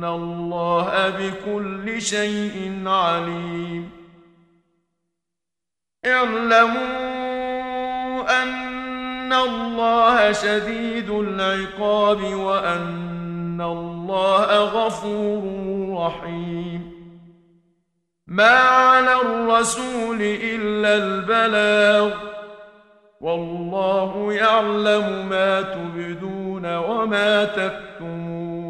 ان الله بكل شيء عليم اعلموا ان الله شديد العقاب وان الله غفور رحيم ما على الرسول الا البلاغ والله يعلم ما تبدون وما تكتمون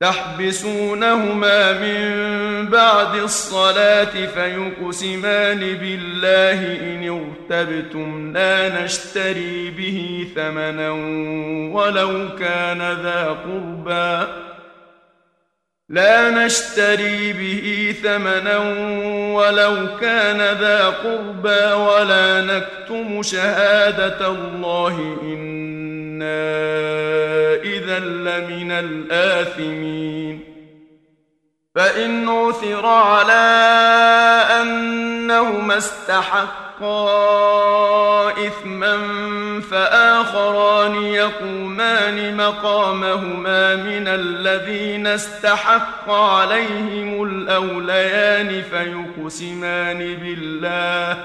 تحبسونهما من بعد الصلاة فيقسمان بالله إن ارتبتم لا نشتري به ثمنا ولو كان ذا قربا لا نشتري به ثمنا ولو كان ذا قربا ولا نكتم شهادة الله إن إذا لمن الآثمين فإن عثر على أنهما استحقا إثما فآخران يقومان مقامهما من الذين استحق عليهم الأوليان فيقسمان بالله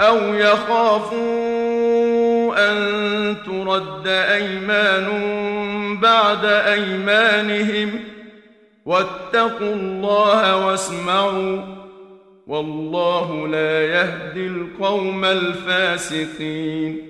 أو يخافوا أن ترد أيمان بعد أيمانهم واتقوا الله واسمعوا والله لا يهدي القوم الفاسقين